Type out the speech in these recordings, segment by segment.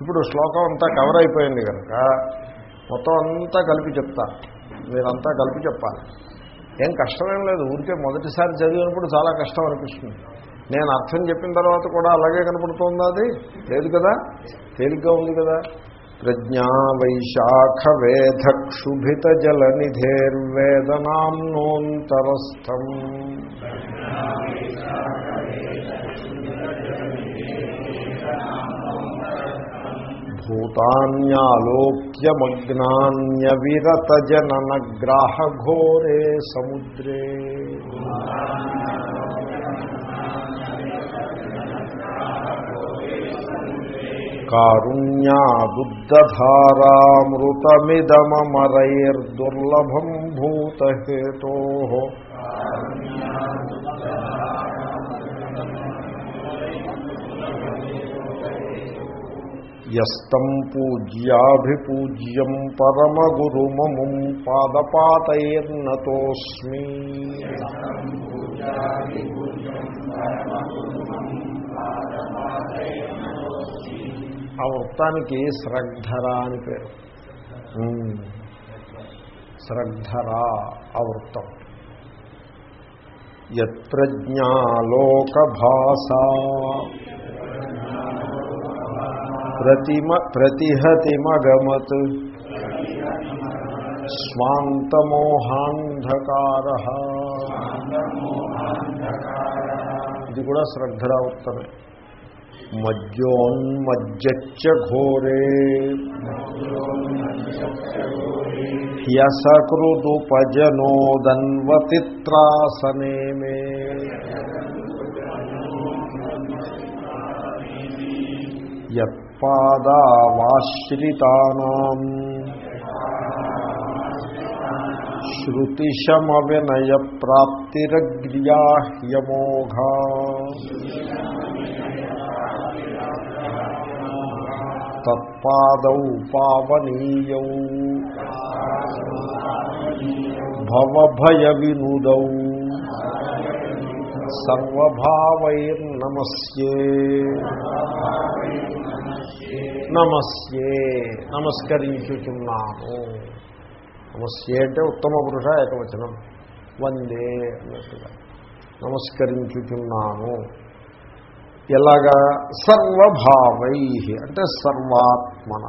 ఇప్పుడు శ్లోకం అంతా కవర్ అయిపోయింది కనుక మొత్తం అంతా కలిపి చెప్తా. మీరంతా కలిపి చెప్పాలి. ఏం కష్టమేం లేదు ఊరికే మొదటిసారి చదివినప్పుడు చాలా కష్టం అనిపిస్తుంది. నేను అర్థం చెప్పిన తర్వాత కూడా అలాగే కనపడుతోంది అది? లేదు కదా? తేలిగ్గా ఉంది కదా? ప్రజ్ఞా వైశాఖ వేధక్షుభిత జల నిధేర్వేదనాంనోంతరస్థం భూతాన్యాలోక్యమగ్నాన్యవిరత సముద్రే. కారుణ్యాదుద్ధధారామృతమిదమరైర్దుర్లభం భూతహేతో. యస్తం పూజ్యాభిపూజ్యం పరమగురుమముం పాదపాతైర్నతోస్మి. ఆ వృత్తానికి శ్రద్ధర అని పేరు. ఉమ్. ఆ వృత్తం. యత్ప్రజ్ఞాలోకభాసా. ప్రతిమ ప్రతిహతిమగమత్ స్వాంతమోహాంధకార. ఇది కూడా శ్రద్ధరా ఉత్తమే మజ్జోన్మజ్జచ్చ ఘోరే. హ్యసకృదుపజనోదన్వతిత్రాసనే మే. యత్పాదావాశ్రితానాం శృతిశమవినయ ప్రాప్తిరగ్ర్యాహ్యమోఘా తత్పాదౌ పావనీయౌ. భవభయ వినుదౌ సర్వభావైర్నమస్యే. నమస్యే నమస్కరించుచున్నాము. నమస్యే అంటే ఉత్తమ పురుష ఏకవచనం. వందే అన్నట్టుగా. నమస్కరించుచున్నాను ఎలాగా? సర్వభావై. అంటే సర్వాత్మన.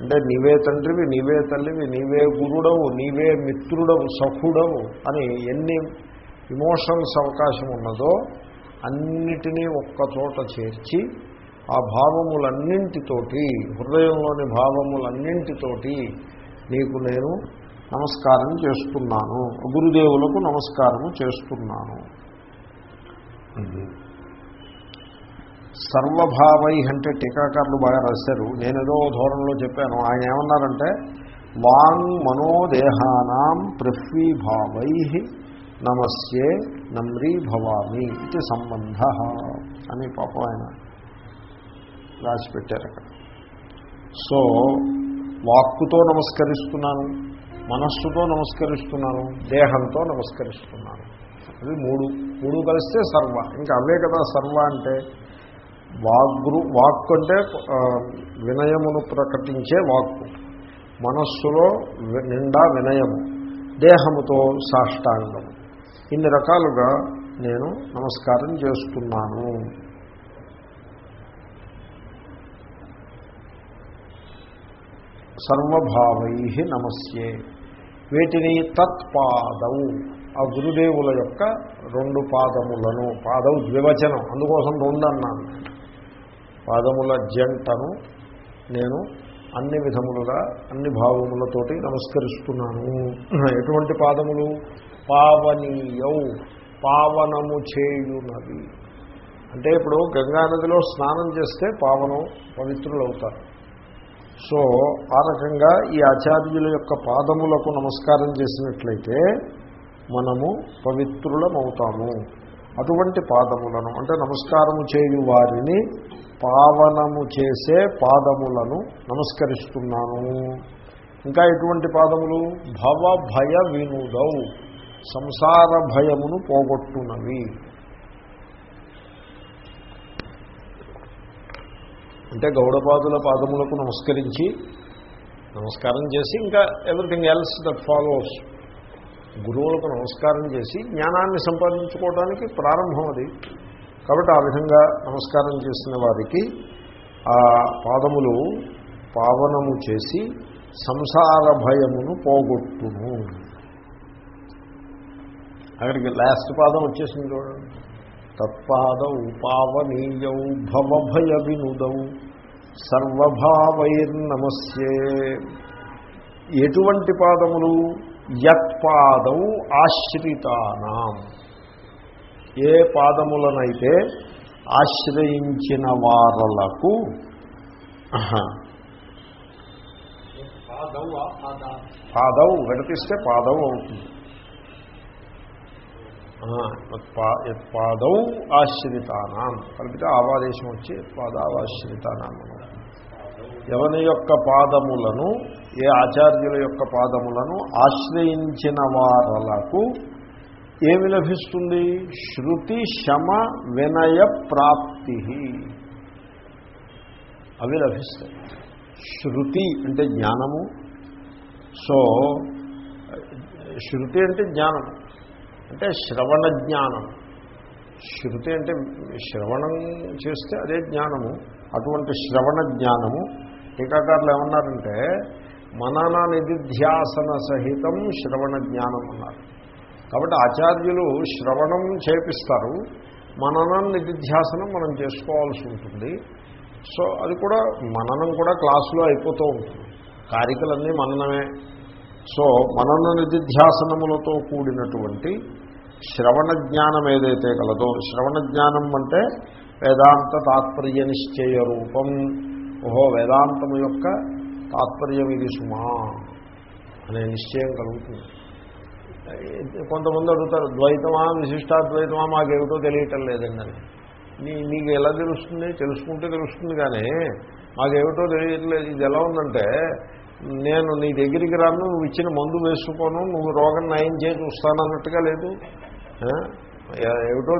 అంటే నీవే తండ్రివి నీవే తల్లివి నీవే గురుడవు నీవే మిత్రుడవు సఖుడవు అని ఎన్ని ఇమోషన్స్ అవకాశం ఉన్నదో అన్నిటినీ ఒక్కచోట చేర్చి ఆ భావములన్నింటితోటి హృదయంలోని భావములన్నింటితోటి నీకు నేను నమస్కారం చేస్తున్నాను. గురుదేవులకు నమస్కారము చేస్తున్నాను. సర్వభావై అంటే టీకాకారులు బాగా రాశారు. నేను ఏదో ధోరణిలో చెప్పాను. ఆయన ఏమన్నారంటే వాంగ్ మనోదేహానాం పృథ్వీభావై నమస్యే నమ్రీ భవామి ఇది సంబంధ అని పాపం ఆయన రాసి పెట్టారు అక్కడ. సో వాక్కుతో నమస్కరిస్తున్నాను మనస్సుతో నమస్కరిస్తున్నాను దేహంతో నమస్కరిస్తున్నాను. అది మూడు మూడు కలిస్తే సర్వ. ఇంకా అవే కదా సర్వ అంటే. వాగ్రు వాక్కు అంటే వినయమును ప్రకటించే వాక్కు. మనస్సులో వి- నిండా వినయము. దేహముతో సాష్టాంగము. ఇన్ని రకాలుగా నేను నమస్కారం చేస్తున్నాను. సర్వభావై నమస్యే. వీటిని తత్పాదవు ఆ గురుదేవుల యొక్క రెండు పాదములను పాదవు ద్వివచనం అందుకోసం రెండు అన్నాను పాదముల జంటను నేను అన్ని విధములుగా అన్ని భావములతోటి నమస్కరిస్తున్నాను. ఎటువంటి పాదములు? పావనీయౌ పావనము చేయునవి. అంటే ఇప్పుడు గంగానదిలో స్నానం చేస్తే పావనం పవిత్రులవుతారు. సో ఆ రకంగా ఈ ఆచార్యుల యొక్క పాదములకు నమస్కారం చేసినట్లయితే మనము పవిత్రులమవుతాము. అటువంటి పాదములను అంటే నమస్కారము చేయు వారిని పావనము చేసే పాదములను నమస్కరిస్తున్నాను. ఇంకా ఎటువంటి పాదములు? భవ భయ వినుదౌ సంసార భయమును పోగొట్టునవి. అంటే గౌడపాదుల పాదములకు నమస్కరించి నమస్కారం చేసి ఇంకా ఎవ్రీథింగ్ ఎల్స్ దట్ ఫాలోస్ గురువులకు నమస్కారం చేసి జ్ఞానాన్ని సంపాదించుకోవడానికి ప్రారంభం అది. కాబట్టి ఆ విధంగా నమస్కారం చేసిన వారికి ఆ పాదములు పావనము చేసి సంసార భయమును పోగొట్టును. అక్కడికి లాస్ట్ పాదం వచ్చేసింది చూడండి. తత్పాదౌ పావనీయౌ భవభయ వినుదౌ సర్వభావైర్నమస్యే. ఎటువంటి పాదములు? యత్పాదౌ ఆశ్రితానాం. ఏ పాదములనైతే ఆశ్రయించిన వారలకు పాదవు విడతీస్తే పాదవు అవుతుంది. యత్పాదౌ ఆశ్రితానాం. కలిపితే ఆవాదేశం వచ్చి పాదావాశ్రితానాం అన్నమాట. ఎవని యొక్క పాదములను ఏ ఆచార్యుల యొక్క పాదములను ఆశ్రయించిన వారలకు ఏమి లభిస్తుంది? శృతి శమ వినయ ప్రాప్తి. అవి లభిస్తాయి. శృతి అంటే జ్ఞానము. సో శృతి అంటే జ్ఞానం అంటే శ్రవణ జ్ఞానం శృతి అంటే శ్రవణం చేస్తే అదే జ్ఞానము. అటువంటి శ్రవణ జ్ఞానము టీకాకారులు ఏమన్నారంటే మనన నిధిధ్యాసన సహితం శ్రవణ జ్ఞానం అన్నారు. కాబట్టి ఆచార్యులు శ్రవణం చేపిస్తారు. మననం నిధిధ్యాసనం మనం చేసుకోవాల్సి ఉంటుంది. సో అది కూడా మననం కూడా క్లాసులో అయిపోతూ ఉంటుంది. కారికలన్నీ మననమే. సో మనన నిధిధ్యాసనములతో కూడినటువంటి శ్రవణ జ్ఞానం ఏదైతే కలదో శ్రవణ జ్ఞానం అంటే వేదాంత తాత్పర్య నిశ్చయ రూపం. ఓహో వేదాంతం యొక్క తాత్పర్యం ఇది సుమా అనే నిశ్చయం కలుగుతుంది. కొంతమంది అడుగుతారు ద్వైతమా విశిష్టాద్వైతమా మాకేమిటో తెలియటం లేదండి నీ నీకు ఎలా తెలుస్తుంది? తెలుసుకుంటే తెలుస్తుంది కానీ మాకేమిటో తెలియట్లేదు. ఇది ఎలా ఉందంటే నేను నీ దగ్గరికి రాను నువ్వు ఇచ్చిన మందు వేసుకోను నువ్వు రోగం నయం చేసి వస్తానన్నట్టుగా లేదు. ఏమిటో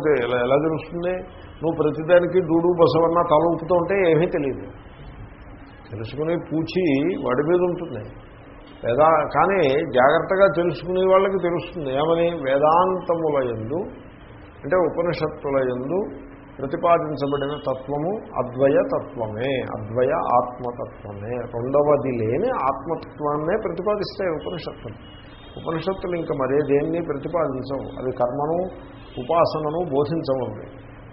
ఎలా తెలుస్తుంది? నువ్వు ప్రతిదానికి దూడు బసవన్న తల ఊపుతూ ఉంటే ఏమీ తెలియదు. తెలుసుకునే పూచి వాడి మీద ఉంటుంది. వేదా కానీ జాగ్రత్తగా తెలుసుకునే వాళ్ళకి తెలుస్తుంది. ఏమని? వేదాంతముల యందు అంటే ఉపనిషత్తుల యందు ప్రతిపాదించబడిన తత్వము అద్వయ తత్వమే అద్వయ ఆత్మతత్వమే. రెండవది లేని ఆత్మతత్వాన్నే ప్రతిపాదిస్తాయి ఉపనిషత్తులు. ఉపనిషత్తులు ఇంకా మరే దేన్ని ప్రతిపాదించవు. అవి కర్మను ఉపాసనను బోధించవు.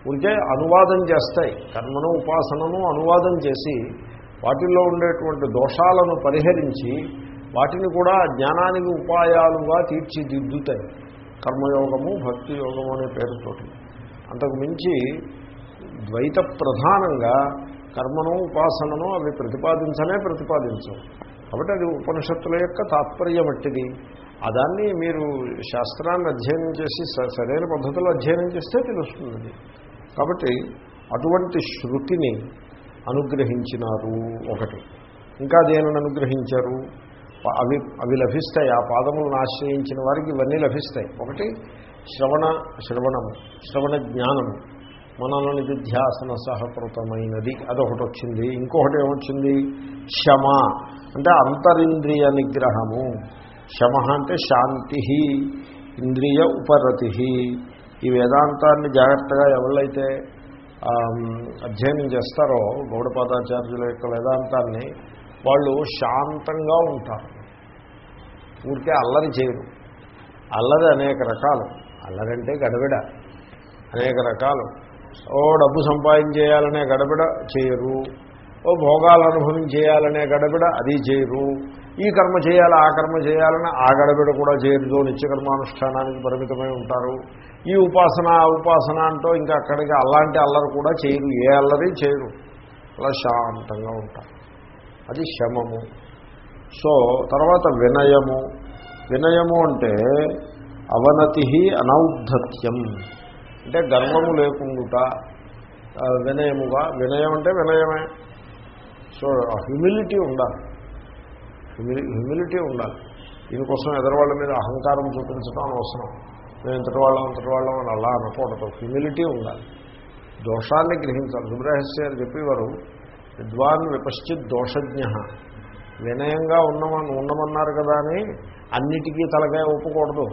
ఉంటే అనువాదం చేస్తాయి. కర్మను ఉపాసనను అనువాదం చేసి వాటిల్లో ఉండేటువంటి దోషాలను పరిహరించి వాటిని కూడా జ్ఞానానికి ఉపాయాలుగా తీర్చిదిద్దుతాయి. కర్మయోగము భక్తి యోగము అనే పేరుతోటి. అంతకు మించి ద్వైత ప్రధానంగా కర్మను ఉపాసనను అవి ప్రతిపాదించనే ప్రతిపాదించవు. కాబట్టి అది ఉపనిషత్తుల యొక్క తాత్పర్యం అదాన్ని మీరు శాస్త్రాన్ని అధ్యయనం చేసి స- సరైన పద్ధతిలో అధ్యయనం చేస్తే తెలుస్తుంది. కాబట్టి అటువంటి శృతిని అనుగ్రహించినారు ఒకటి. ఇంకా దేనిని అనుగ్రహించారు? అవి అవి లభిస్తాయి. ఆ పాదములను ఆశ్రయించిన వారికి ఇవన్నీ లభిస్తాయి. ఒకటి శ్రవణ శ్రవణము శ్రవణ జ్ఞానము. మనలో నిధ్యాసన సహకృతమైనది. అదొకటి వచ్చింది ఇంకొకటి ఏమొచ్చింది? శమ. అంటే అంతరింద్రియ నిగ్రహము. శమ అంటే శాంతి ఇంద్రియ ఉపరతి. ఈ వేదాంతాన్ని జాగ్రత్తగా ఎవళ్ళైతే అధ్యయనం చేస్తారో గౌడపాదాచార్యుల యొక్క వేదాంతాన్ని వాళ్ళు శాంతంగా ఉంటారు. ఊరికే అల్లరి చేయరు. అల్లరి అనేక రకాలు. అల్లరంటే గడబిడ. అనేక రకాలు. ఓ డబ్బు సంపాదించేయాలనే గడబిడ చేయరు. ఓ భోగాలు అనుభవించేయాలనే గడబిడ అది చేయరు. ఈ కర్మ చేయాలి ఆ కర్మ చేయాలని ఆ గడబిడ కూడా చేయరు నిత్యకర్మానుష్ఠానానికి పరిమితమై ఉంటారు. ఈ ఉపాసన ఆ ఉపాసన అంటూ ఇంకా అక్కడికి అలాంటి అల్లరి కూడా చేయరు. ఏ అల్లరి చేయరు. అలా శాంతంగా ఉంటారు. అది శమము సో తర్వాత వినయము. వినయము అంటే అవనతి అనౌద్ధత్యం. అంటే గర్వము లేకుండుట వినయముగా వినయం అంటే వినయమే. సో హ్యూమిలిటీ ఉండాలి. హ్యూమిలిటీ ఉండాలి. దీనికోసం ఎదరవాళ్ళ మీద అహంకారం చూపించడం అవసరం మేము ఇంతటి వాళ్ళం అంతటి వాళ్ళం అని అలా అనకూడదు. హ్యూమిలిటీ ఉండాలి. దోషాన్ని గ్రహించాలి. సుబ్రహస్య గారు చెప్పేవారు విద్వాన్ విపశ్చిత్ దోషజ్ఞ. వినయంగా ఉన్నమని ఉండమన్నారు కదా అని అన్నిటికీ తలకాయ ఒప్పుకూడదు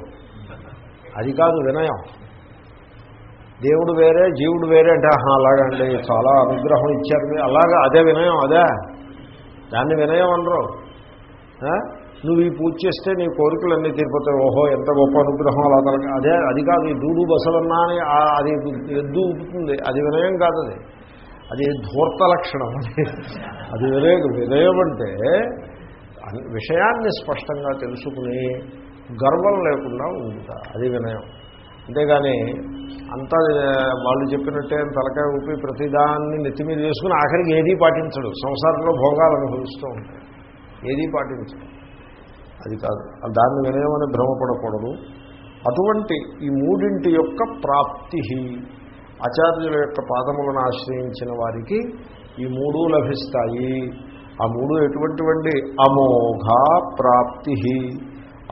అది కాదు వినయం. దేవుడు వేరే జీవుడు వేరే అంటే ఆహా, అలాగండి చాలా అనుగ్రహం ఇచ్చారు. మీరు అలాగా అదే వినయం అదే. దాన్ని వినయం అనరు. నువ్వు ఈ పూజ చేస్తే నీ కోరికలన్నీ తీరిపోతాయి. ఓహో ఎంత గొప్ప అనుగ్రహం అలా అదే అది కాదు ఈ దూడు బసలన్నా అని అది ఎద్దు ఊపుతుంది. అది వినయం కాదు అది. అది ధూర్త లక్షణం అది. వినయం వినయం అంటే విషయాన్ని స్పష్టంగా తెలుసుకుని గర్వం లేకుండా ఉండుట. అది వినయం. అంతేగాని అంతా వాళ్ళు చెప్పినట్టే తలకాయ ఊపి ప్రతిదాన్ని నెత్తి మీద చేసుకుని ఆఖరికి ఏదీ పాటించడు. సంసారంలో భోగాలు అనుభవిస్తూ ఉంటాయి. ఏదీ పాటించడు. అది కాదు. దాన్ని వినయమని భ్రమపడకూడదు. అటువంటి ఈ మూడింటి యొక్క ప్రాప్తి ఆచార్యుల యొక్క పాదములను ఆశ్రయించిన వారికి ఈ మూడు లభిస్తాయి. ఆ మూడు ఎటువంటివండి? అమోఘ ప్రాప్తి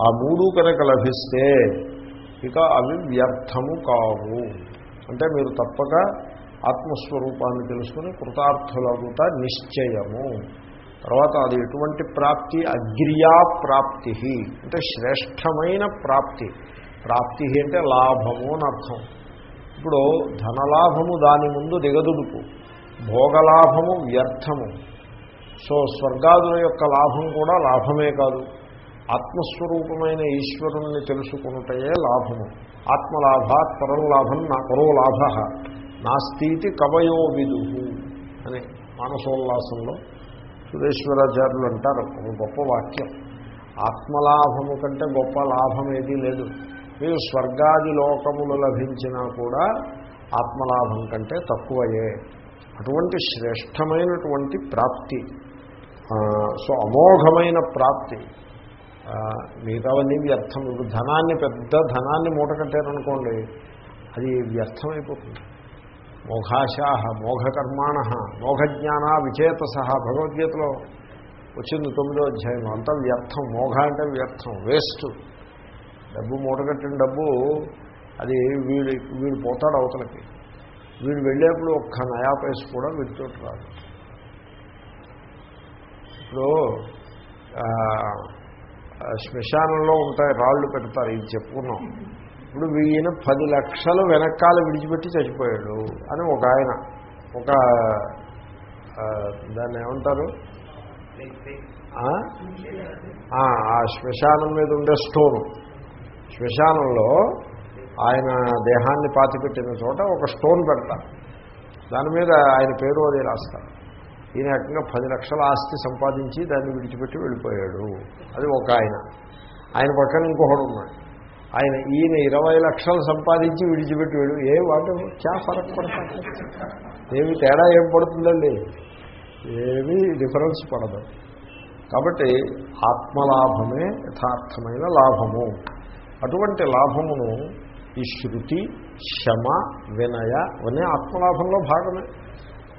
ఆ మూడు కనుక లభిస్తే ఇక అవి వ్యర్థము కావు. అంటే మీరు తప్పక ఆత్మస్వరూపాన్ని తెలుసుకుని కృతార్థులగుట నిశ్చయము. తర్వాత అది ఎటువంటి ప్రాప్తి? అగ్రియా ప్రాప్తి. అంటే శ్రేష్టమైన ప్రాప్తి. ప్రాప్తి అంటే లాభము అని అర్థం. ఇప్పుడు ధనలాభము దాని ముందు దిగదుడుపు భోగలాభము వ్యర్థము. సో స్వర్గాదుల యొక్క లాభం కూడా లాభమే కాదు. ఆత్మస్వరూపమైన ఈశ్వరుణ్ణి తెలుసుకున్నటయే లాభము. ఆత్మలాభాత్ పరం లాభం నా పరో లాభ. నాస్తీతి కవయో విదు అని మానసోల్లాసంలో సురేశ్వరాచార్యులు అంటారు ఒక గొప్ప వాక్యం. ఆత్మలాభము కంటే గొప్ప లాభం ఏదీ లేదు. మీరు స్వర్గాది లోకములు లభించినా కూడా ఆత్మలాభం కంటే తక్కువయే. అటువంటి శ్రేష్టమైనటువంటి ప్రాప్తి. సో అమోఘమైన ప్రాప్తి. మిగతావన్నీ వ్యర్థం. ఇప్పుడు ధనాన్ని పెద్ద ధనాన్ని మూట కట్టారనుకోండి అది వ్యర్థమైపోతుంది. మోఘాశాహ మోఘకర్మాణ మోఘజ్ఞాన విచేతస భగవద్గీతలో వచ్చింది తొమ్మిదో అధ్యాయం. అంతా వ్యర్థం మోఘ అంటే వ్యర్థం వేస్ట్. డబ్బు మూటగట్టిన డబ్బు అది వీడు వీడు పోతాడు అవతలకి. వీడు వెళ్ళేప్పుడు ఒక్క నయా పైస కూడా వీడితో రాదు. ఇప్పుడు శ్మశానంలో ఉంటాయి రాళ్ళు పెడతారు ఇది చెప్పుకున్నాం. ఇప్పుడు ఈయన పది లక్షలు వెనకాల విడిచిపెట్టి చచ్చిపోయాడు అని ఒక ఆయన ఒక దాన్ని ఏమంటారు? ఆ? ఆ శ్మశానం మీద ఉండే స్టోను. శ్మశానంలో ఆయన దేహాన్ని పాతిపెట్టిన చోట ఒక స్టోన్ పెడతారు. దాని మీద ఆయన పేరు అది రాస్తారు. ఈయన ఏకంగా పది లక్షల ఆస్తి సంపాదించి దాన్ని విడిచిపెట్టి వెళ్ళిపోయాడు. అది ఒక ఆయన. ఆయన పక్కన ఇంకొకడు ఉన్నాడు. ఆయన ఈయన ఇరవై లక్షలు సంపాదించి విడిచిపెట్టి వెళ్ళు ఏ వాటి చా ఫరక్ పడతాడు? ఏమి తేడా ఏం పడుతుందండి? ఏమీ డిఫరెన్స్ పడదు. కాబట్టి ఆత్మలాభమే యథార్థమైన లాభము. అటువంటి లాభమును ఈ శృతి శమ వినయ అనే ఆత్మలాభంలో భాగమే.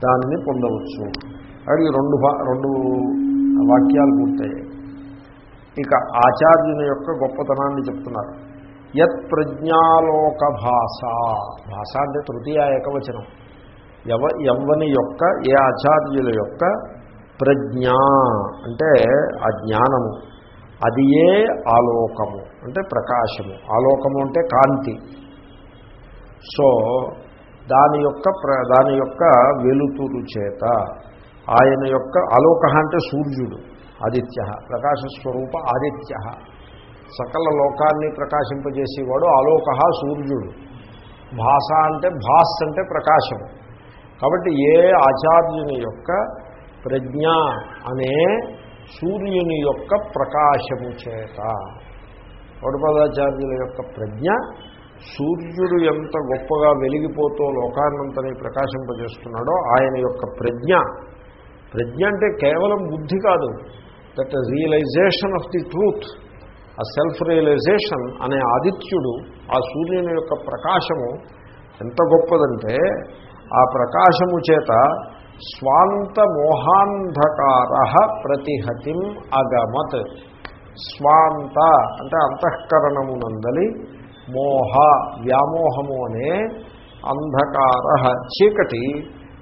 దానిని పొందవచ్చు. అక్కడికి రెండు భా రెండు వాక్యాలు పూర్తయ్యాయి. ఇక ఆచార్యుని యొక్క గొప్పతనాన్ని చెప్తున్నారు. యత్ ప్రజ్ఞాలోక భాష భాష అంటే తృతీయ ఏకవచనం. ఎవ ఎవ్వని యొక్క ఏ ఆచార్యుల యొక్క ప్రజ్ఞ అంటే ఆ జ్ఞానము. అది ఏ ఆలోకము అంటే ప్రకాశము. ఆలోకము అంటే కాంతి. సో దాని యొక్క ప్ర దాని యొక్క వెలుతురు చేత ఆయన యొక్క ఆలోక అంటే సూర్యుడు ఆదిత్య ప్రకాశస్వరూప ఆదిత్య. సకల లోకాన్ని ప్రకాశింపజేసేవాడు ఆలోక సూర్యుడు. భాష అంటే భాస్ అంటే ప్రకాశం. కాబట్టి ఏ ఆచార్యుని యొక్క ప్రజ్ఞ అనే సూర్యుని యొక్క ప్రకాశము చేత. గౌడపదాచార్యుల యొక్క ప్రజ్ఞ సూర్యుడు ఎంత గొప్పగా వెలిగిపోతూ లోకాన్నంతని ప్రకాశింపజేస్తున్నాడో ఆయన యొక్క ప్రజ్ఞ ప్రజ్ఞ అంటే కేవలం బుద్ధి కాదు. That realization of the truth ఆ సెల్ఫ్ రియలైజేషన్ అనే ఆదిత్యుడు ఆ సూర్యుని యొక్క ప్రకాశము ఎంత గొప్పదంటే ఆ ప్రకాశము చేత స్వాంత మోహాంధకార ప్రతిహతిం అగమత్. స్వాంత అంటే అంతఃకరణమునందలి మోహ వ్యామోహము అనే అంధకార చీకటి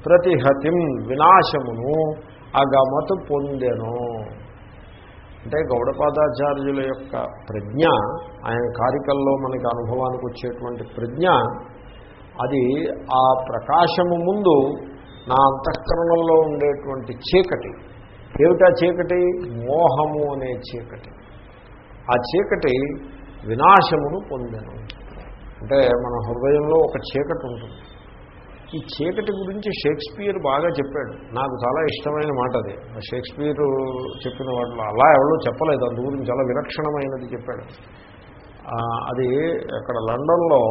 ప్రతిహతిం వినాశమును అగమతు పొందెను. అంటే గౌడపాదాచార్యుల యొక్క ప్రజ్ఞ ఆయన కారికల్లో మనకి అనుభవానికి వచ్చేటువంటి ప్రజ్ఞ అది ఆ ప్రకాశము ముందు నా అంతఃకరణంలో ఉండేటువంటి చీకటి. ఏమిటా చీకటి? మోహము అనే చీకటి. ఆ చీకటి వినాశమును పొందను. అంటే మన హృదయంలో ఒక చీకటి ఉంటుంది. ఈ చీకటి గురించి షేక్స్పియర్ బాగా చెప్పాడు. నాకు చాలా ఇష్టమైన మాట అది. షేక్స్పియర్ చెప్పిన వాటిలో అలా ఎవరో చెప్పలేదు. అందు గురించి చాలా విలక్షణమైనది చెప్పాడు. అది అక్కడ లండన్లో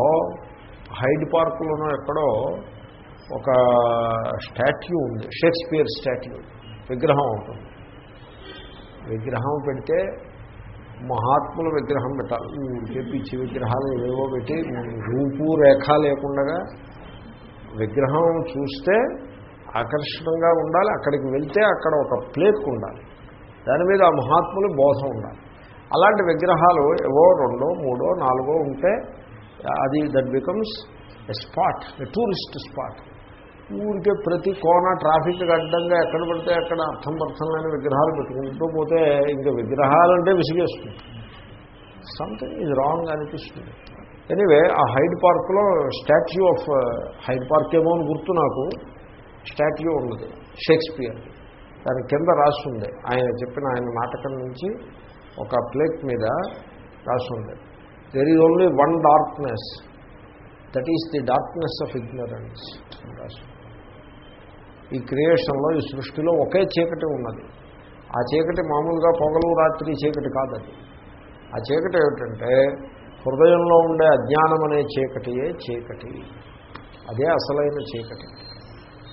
హైడ్ పార్కులోనో ఎక్కడో ఒక స్టాట్యూ ఉంది. Shakespeare statue. విగ్రహం ఉంటుంది. విగ్రహం పెడితే మహాత్ముల విగ్రహం పెట్టాలి. ఊరికే పిచ్చి విగ్రహాలు ఏవో పెట్టి రూపు రేఖ లేకుండా విగ్రహం చూస్తే ఆకర్షణంగా ఉండాలి అక్కడికి వెళ్తే అక్కడ ఒక ప్లేక్ ఉండాలి. దాని మీద ఆ మహాత్ములు బోధ ఉండాలి. అలాంటి విగ్రహాలు ఏవో రెండో మూడో నాలుగో ఉంటే అది that becomes a spot a tourist spot ఊరికే ప్రతి కోన ట్రాఫిక్ అడ్డంగా ఎక్కడ పడితే అక్కడ అర్థం పర్థం విగ్రహాలు పెట్టుకుంటూ పోతే ఇంకా విగ్రహాలంటే విసిగేస్తుంది. సంథింగ్ ఇది రాంగ్ అనిపిస్తుంది. ఎనీవే ఆ హైడ్ పార్క్లో స్టాచ్యూ ఆఫ్ హైడ్ పార్క్ ఏమో అని గుర్తు నాకు. స్టాచ్యూ ఉన్నది. షేక్స్పియర్ దాని కింద రాస్తుంది ఆయన చెప్పిన ఆయన నాటకం నుంచి ఒక ప్లేట్ మీద రాస్తుంది there is only one darkness that is the darkness of ignorance ఈ క్రియేషన్లో ఈ సృష్టిలో ఒకే చీకటి ఉన్నది. ఆ చీకటి మామూలుగా పొగలు రాత్రి చీకటి కాదది. ఆ చీకటి ఏమిటంటే హృదయంలో ఉండే అజ్ఞానం అనే చీకటియే చీకటి. అదే అసలైన చీకటి.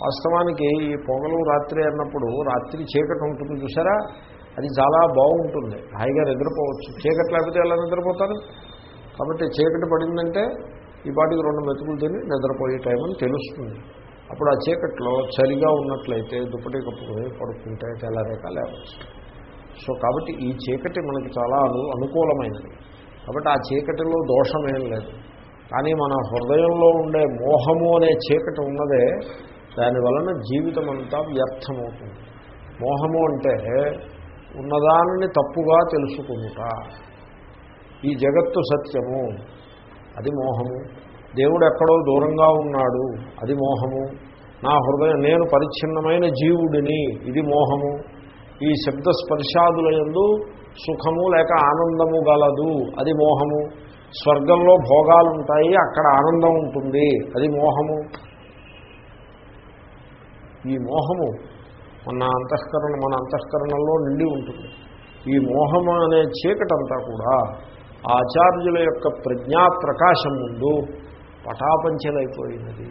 వాస్తవానికి ఈ పొగలు రాత్రి అన్నప్పుడు రాత్రి చీకటి ఉంటుంది చూసారా అది చాలా బాగుంటుంది. హాయిగా నిద్రపోవచ్చు. చీకటి లేకపోతే ఎలా నిద్రపోతారు? కాబట్టి చీకటి పడిందంటే ఈ పాటికి రెండు మెతుకులు తిని నిద్రపోయే టైం అని తెలుస్తుంది. అప్పుడు ఆ చీకట్లో చలిగా ఉన్నట్లయితే దుప్పటి కప్పుకొని పడుకుంటే తెల్లరేక లేవచ్చు. సో కాబట్టి ఈ చీకటి మనకి చాలా అనుకూలమైనది. కాబట్టి ఆ చీకటిలో దోషమేం లేదు. కానీ మన హృదయంలో ఉండే మోహము అనే చీకటి ఉన్నదే దాని వలన జీవితం అంతా వ్యర్థమవుతుంది. మోహము అంటే ఉన్నదానిని తప్పుగా తెలుసుకుంటా ఈ జగత్తు సత్యము అది మోహము. దేవుడు ఎక్కడో దూరంగా ఉన్నాడు అది మోహము. నా హృదయం నేను పరిచ్ఛిన్నమైన జీవుడిని ఇది మోహము. ఈ శబ్ద స్పర్శాదుల యందు సుఖము లేక ఆనందము గలదు. అది మోహము. స్వర్గంలో భోగాలు ఉంటాయి అక్కడ ఆనందం ఉంటుంది. అది మోహము. ఈ మోహము మన అంతఃకరణ మన అంతఃకరణలో నిండి ఉంటుంది. ఈ మోహము అనే చీకటంతా కూడా ఆచార్యుల యొక్క ప్రజ్ఞా ప్రకాశం ముందు పటాపంచలైపోయినది.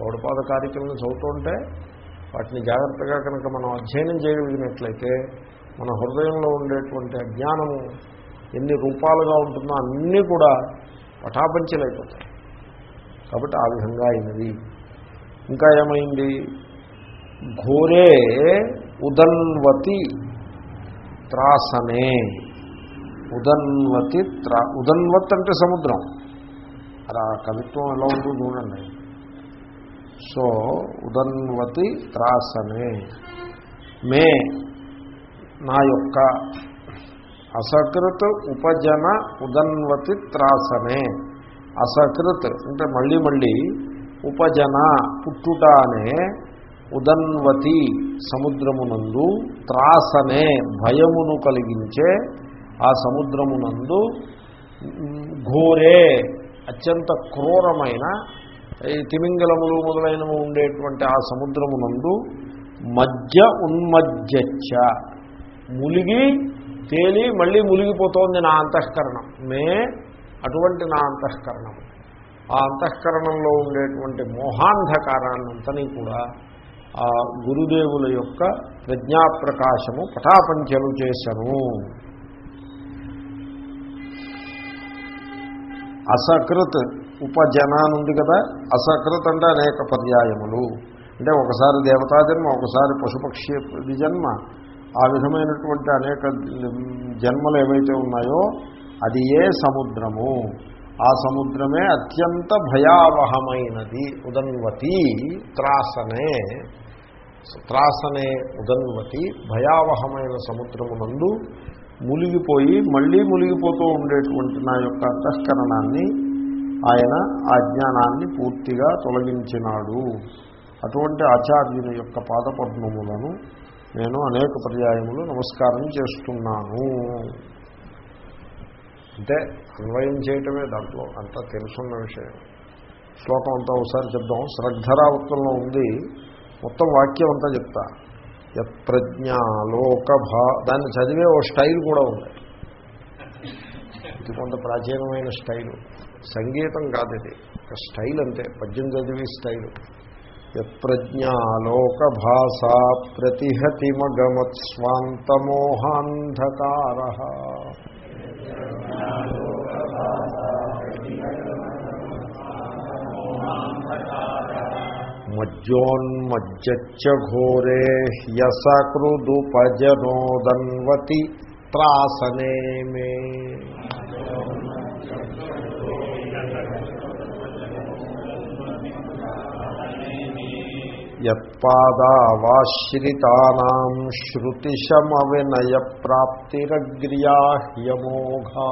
గౌడపాద కార్యక్రమం చదువుతుంటే వాటిని జాగ్రత్తగా కనుక మనం అధ్యయనం చేయగలిగినట్లయితే మన హృదయంలో ఉండేటువంటి అజ్ఞానము ఎన్ని రూపాలుగా ఉంటుందో అన్నీ కూడా పటాపంచలైపోతాయి. కాబట్టి ఆ విధంగా అయినది. ఇంకా ఏమైంది? ఘోరే ఉదన్వతి త్రాసనే. ఉదన్వతి త్రా ఉదన్వత్ అంటే సముద్రం. అది ఆ కవిత్వం ఎలా ఉందో చూడండి. సో ఉదన్వతి త్రాసనే. మే నా యొక్క అసకృత్ ఉపజన ఉదన్వతి త్రాసనే. అసకృత్ అంటే మళ్ళీ మళ్ళీ ఉపజన పుట్టుట అనే ఉదన్వతి సముద్రమునందు త్రాసనే భయమును కలిగించే ఆ సముద్రమునందు ఘోరే అత్యంత క్రూరమైన ఈ తిమింగలములు మొదలైనవి ఉండేటువంటి ఆ సముద్రమునందు మధ్య ఉన్మధ్యచ్చ ములిగి తేలి మళ్ళీ ములిగిపోతోంది నా అంతఃకరణం. మే అటువంటి నా అంతఃకరణం. ఆ అంతఃకరణంలో ఉండేటువంటి మోహాంధకారాన్నంతని కూడా ఆ గురుదేవుల యొక్క ప్రజ్ఞాప్రకాశము పటాపంచలు చేశను. అసకృత్ ఉపజనాన్ని ఉంది కదా అసకృత్ అంటే అనేక పర్యాయములు. అంటే ఒకసారి దేవతా జన్మ ఒకసారి పశుపక్షి జన్మ. ఆ విధమైనటువంటి అనేక జన్మలు ఏవైతే ఉన్నాయో అది ఏ సముద్రము? ఆ సముద్రమే అత్యంత భయావహమైనది. ఉదన్వతి త్రాసనే. త్రాసనే ఉదన్వతి భయావహమైన సముద్రమునందు మునిగిపోయి మళ్ళీ మునిగిపోతూ ఉండేటువంటి నా యొక్క అంతఃకరణాన్ని ఆయన ఆ జ్ఞానాన్ని పూర్తిగా తొలగించినాడు. అటువంటి ఆచార్యుని యొక్క పాదపద్మములను నేను అనేక పర్యాయములు నమస్కారం చేస్తున్నాను. అంటే అన్వయం చేయటమే దాంట్లో అంతా తెలుసున్న విషయం. శ్లోకం అంతా ఒకసారి చెప్దాం. శ్రద్ధరావత్తంలో ఉంది. మొత్తం వాక్యం అంతా చెప్తా. యత్ప్రజ్ఞాలోక భా దాన్ని చదివే ఓ స్టైల్ కూడా ఉంది. ఇది కొంత ప్రాచీనమైన స్టైలు. సంగీతం కాదు ఇది. ఒక స్టైల్ అంతే. పద్యం చదివి స్టైలు. యత్ప్రజ్ఞాలోక భాషా ప్రతిహతిమగమత్స్వాంతమోహాంధకార మజ్జోన్మజ్జచ్చ హ్యసకృదుపజనోదన్వతి త్రాసనే మే యత్పాదావాశ్రితానాం శృతిశమవినయ ప్రాప్తిరగ్ర్యాహ్యమోఘా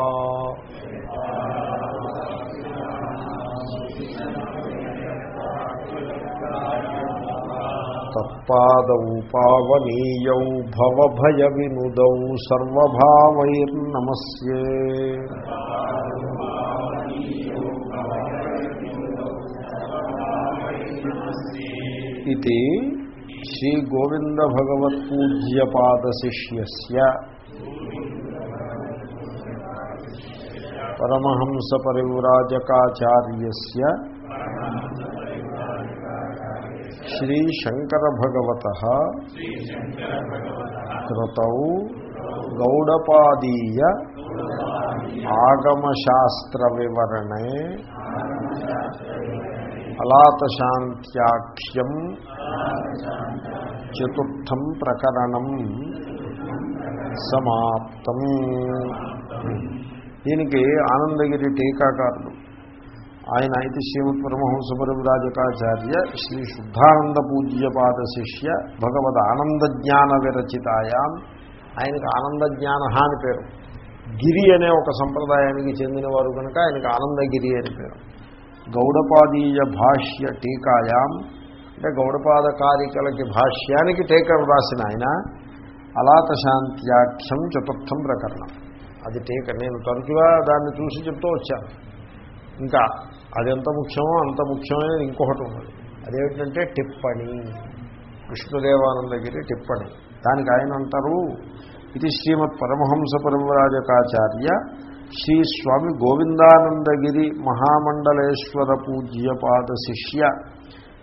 తత్పాదౌ పావనీయౌ భవభయ వినుదౌ సర్వభావైర్నమస్యే. ఇది శ్రీ గోవింద భగవత్ పూజ్యపాద శిష్యస్య పరమహంస పరివ్రాజకాచార్యస్య శ్రీ శంకర భగవత కృతౌ గౌడపాదీయ ఆగమశాస్త్ర వివరణే అలాతశాంత్యాఖ్యం చతుర్థం ప్రకరణం సమాప్తం. దీనికి ఆనందగిరి టీకాకారుడు. ఆయన అయితే శ్రీమద్ పరమహంస పరివ్రాజకాచార్య శ్రీ శుద్ధానంద పూజ్యపాద శిష్య భగవద్ ఆనంద జ్ఞాన విరచితాయాం. ఆయనకు ఆనంద జ్ఞాన అని పేరు. గిరి అనే ఒక సంప్రదాయానికి చెందినవారు కనుక ఆయనకు ఆనందగిరి అని పేరు. గౌడపాదీయ భాష్య టీకాయాం. అంటే గౌడపాద కారికలకి భాష్యానికి టీక రాసిన ఆయన అలాతశాంత్యాఖ్యం చతుర్థం ప్రకరణం. అది టీక. నేను తరచుగా దాన్ని చూసి చెప్తూ వచ్చాను. ఇంకా అది ఎంత ముఖ్యమో అంత ముఖ్యమైనది ఇంకొకటి ఉన్నది. అదేమిటంటే టిప్పణి. విష్ణుదేవానందగిరి టిప్పణి. దానికి ఆయన అంటారు. ఇది శ్రీమద్ పరమహంస పరమరాజకాచార్య శ్రీ స్వామి గోవిందానందగిరి మహామండలేశ్వర పూజ్యపాద శిష్య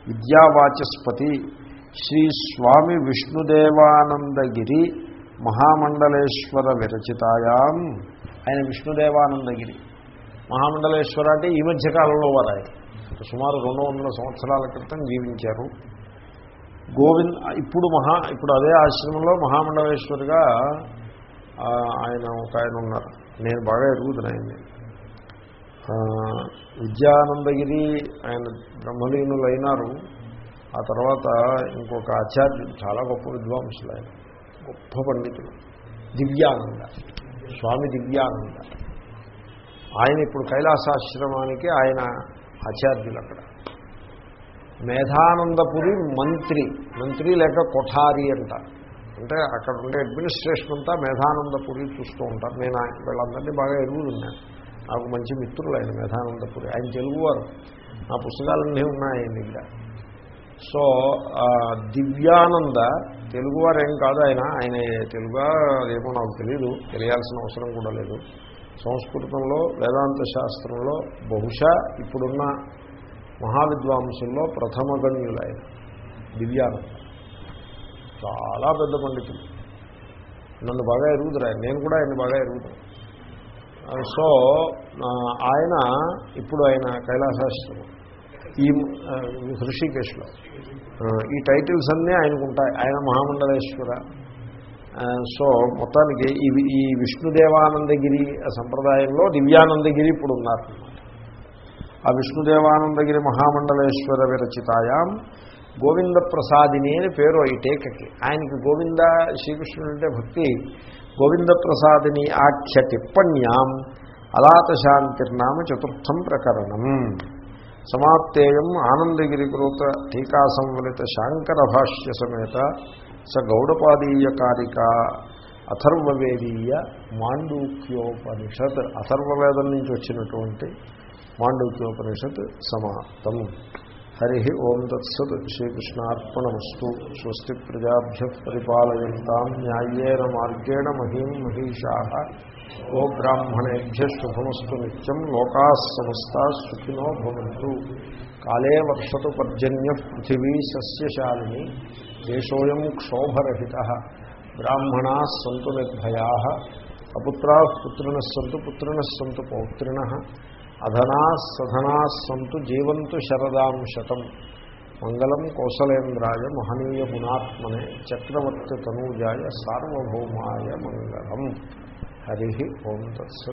విద్యావాచస్పతి శ్రీ స్వామి విష్ణుదేవానందగిరి మహామండలేశ్వర విరచితాయాం. ఆయన విష్ణుదేవానందగిరి. మహామండలేశ్వర అంటే ఈ మధ్యకాలంలో వారు ఆయన. సుమారు రెండు వందల సంవత్సరాల క్రితం జీవించారు. గోవింద్ ఇప్పుడు మహా ఇప్పుడు అదే ఆశ్రమంలో మహామండలేశ్వరిగా ఆయన ఒక ఆయన ఉన్నారు. నేను బాగా ఎరుగుతున్నాను ఆయన్ని. విద్యానందగిరి ఆయన బ్రహ్మలీనులు అయినారు ఆ తర్వాత ఇంకొక ఆచార్యుడు చాలా గొప్ప విద్వాంసులు ఆయన. గొప్ప పండితులు దివ్యానంద. స్వామి దివ్యానంద. ఆయన ఇప్పుడు కైలాసాశ్రమానికి ఆయన ఆచార్యులు అక్కడ. మేధానందపురి మంత్రి. మంత్రి లేక కొఠారి అంటారు. అంటే అక్కడ ఉండే అడ్మినిస్ట్రేషన్ అంతా మేధానందపురి చూస్తూ ఉంటారు. నేను వీళ్ళందరినీ బాగా ఎరుగుతున్నాను నాకు మంచి మిత్రులు ఆయన మేధానందపురి. ఆయన తెలుగువారు. నా పుస్తకాలన్నీ ఉన్నాయి ఆయన దగ్గర. సో దివ్యానంద తెలుగువారు ఏం కాదు ఆయన. ఆయన తెలుగా ఏమో నాకు తెలియదు తెలియాల్సిన అవసరం కూడా లేదు. సంస్కృతంలో వేదాంత శాస్త్రంలో బహుశా ఇప్పుడున్న మహావిద్వాంసుల్లో ప్రథమ గణ్యులు ఆయన దివ్యానంద. చాలా పెద్ద పండితులు నన్ను బాగా ఎరుగుదురా నేను కూడా ఆయన బాగా ఎరుగుతాను సో ఆయన ఇప్పుడు ఆయన కైలాసాశ్రమం ఈ హృషికేశ్లో. ఈ టైటిల్స్ అన్నీ ఆయనకు ఉంటాయి ఆయన మహామండలేశ్వర. సో మొత్తానికి ఈ ఈ విష్ణుదేవానందగిరి సంప్రదాయంలో దివ్యానందగిరి ఇప్పుడు ఉన్నారు ఆ విష్ణుదేవానందగిరి మహామండలేశ్వర విరచితాయాం. గోవింద ప్రసాదిని అని పేరు ఈ టేకకి. ఆయనకి గోవింద శ్రీకృష్ణుడు అంటే భక్తి. గోవింద ప్రసాదిని ఆఖ్య టిప్పణ్యాం అలాతశాంతిర్నామ చతుర్థం ప్రకరణం. సమాప్తేయం ఆనందగిరికృత టీకా సంవలిత శాంకర భాష్య సమేత స గౌడపాదీయకారిక అథర్వవేదీయ మాండూక్యోపనిషత్. అథర్వవేదం నుంచి వచ్చినటువంటి మాండూక్యోపనిషత్ సమాప్తం. हरि ओम तत्सद श्रीकृष्णार्पणमस्तु। स्वस्ति प्रजाभ्य परिपालयता न्याय्येन मगेण महीं महीषा। ओ ब्राह्मणेभ्य शुभमस्तु नित्यं। लोका समस्ता सुखिनो भवन्तु। काले वर्षत पर्जन्य पृथिवी सस्यशालिनी। देशोऽयं क्षोभरहितः। ब्राह्मणाः सन्तु निर्भयाः। अपुत्राः पुत्रिणः सन्तु पुत्रिणः सन्तु पौत्रिणः। అధనా సధనా సంతు జీవంతు శరదాం శతం. మంగళం కోసలేంద్రాయ మహనీయ గుణాత్మనే చక్రవర్తి తనూజాయ సార్వభౌమాయ మంగళం. హరి ఓం తత్స